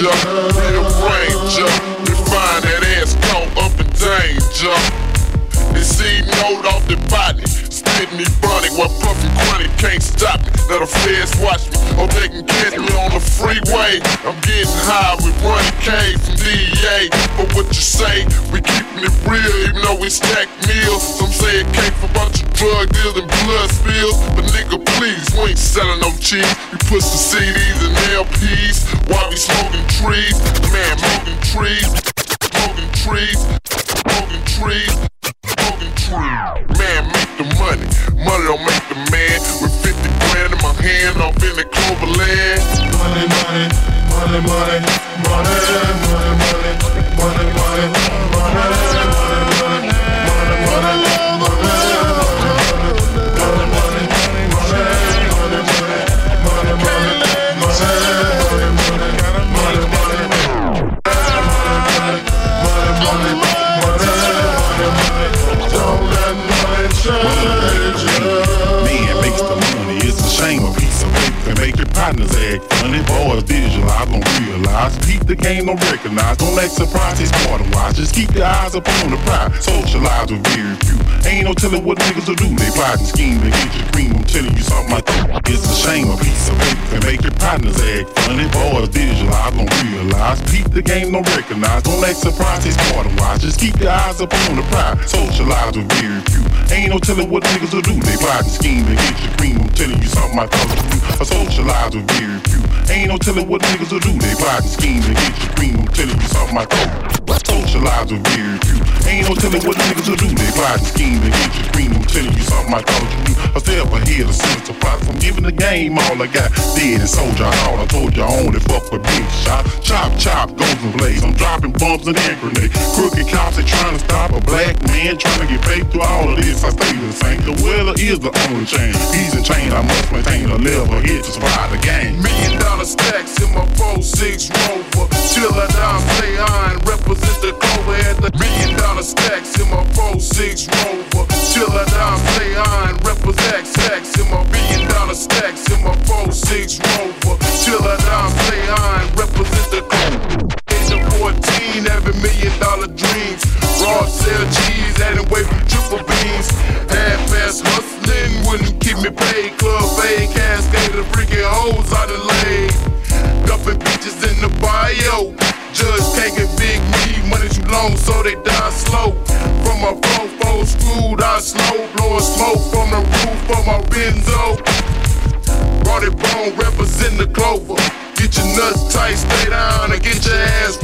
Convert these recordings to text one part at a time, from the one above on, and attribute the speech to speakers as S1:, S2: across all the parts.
S1: ranger, real ranger. Define that ass caught up in danger. It's eating old off the body. Spitting me funny. while puffing chronic can't stop me. Let the feds watch me or they can catch me on the freeway. I'm getting high with 1K from DEA. But what you say, we keeping it real even though we stack meals. Some say it came from drug deals and blood spills. But nigga, please, we ain't selling no cheese. We put some CDs and LPs while we smoking trees. Man, smoking trees, smoking trees, smoking trees. Smoking trees. Man, make the money. Money don't make the man. With 50 grand in my hand, off in the clover land.
S2: Money, money, money, money, money, money, money,
S3: Hey funny. Boys visualize, don't realize. Keep the game, don't recognize. Don't act surprised, it's more than wise. Just keep your eyes up on the prize. Socialize with very few. Ain't no telling what niggas will do. They plot and scheme to get your cream. I'm telling you something like that. It's a shame a piece of paper can make your partners act funny. Boys visualize, don't realize. Keep the game, don't recognize. Don't act surprised, it's more than wise. Just keep your eyes up on the prize. Socialize with very few. Ain't no telling what niggas will do. They plot and scheme to get your cream. I'm telling you something I thought you. I socialize with very few. Ain't no telling what niggas will do. They plot and scheme to get your cream. I'm telling you something I thought. Socialize with very few. Ain't no telling what niggas will do. They plot and scheme to get you, cream. I'm telling you something I thought you. I step ahead of sinister plots. I'm giving the game all I got. Dead and soldier. Thought I told you I only fuck with big shot. Chop, chop, goes and blaze. I'm dropping bombs and hand grenades. Crooked cops are trying to stop a black man trying to get paid through all of this. I stay the same. The weather is the only change. He's in chain. I must maintain a level hit to survive the game.
S1: Million dollar stacks in my 4-6 Rover. Till I 4-6 Rover. Till I die, stay high represent the clover. Age of 14, having million dollar dreams. Raw sell cheese, adding weight from triple beans. Half-ass hustling wouldn't keep me paid. Club fade, cascade, the freaking hoes out of lane. Dumping bitches in the bio. Judge can't big me, money too long, so they die slow. From my fofo screwed, I slow, blowing smoke from the roof clover. Get your nuts tight, stay down, and get your ass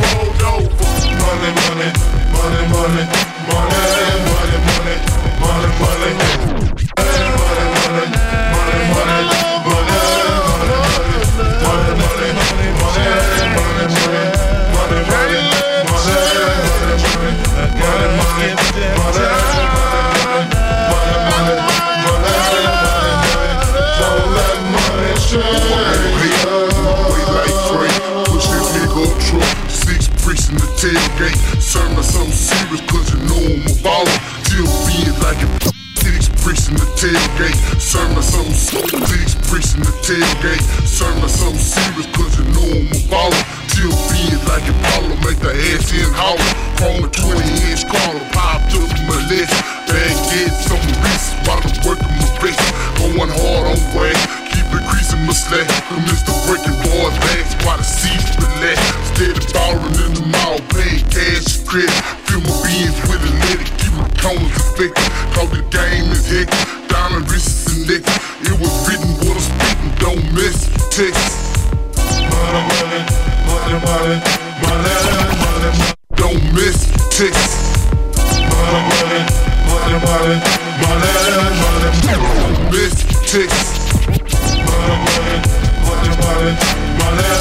S1: in the tailgate. Serve me something serious, cause you know I'm a baller. Still be it like a Six bricks in the tailgate. Serve me something Six in the tailgate. Serve something serious, cause you know I'm a baller. Still be it like a baller. Make the ass in holler. Chrome a 20 inch collar. Pop to my list. Baguettes on my wrist while I'm working my wrist. Going hard on way. Keep increasing my slack. I'm Mr. Breaking Boys bags while the seats relax. Steady ballin' in the all playing cash and. Fill my beans with a nitty, keep my cones afflicted. Call the game is hick, diamond wrists and nicks. It was written what I'm speaking, don't miss Texas. Money, money, money, money, money, money, money. Don't miss Texas.
S2: Money, money, money, money, money, money, money. Don't miss Texas. Money, money, money, money, money.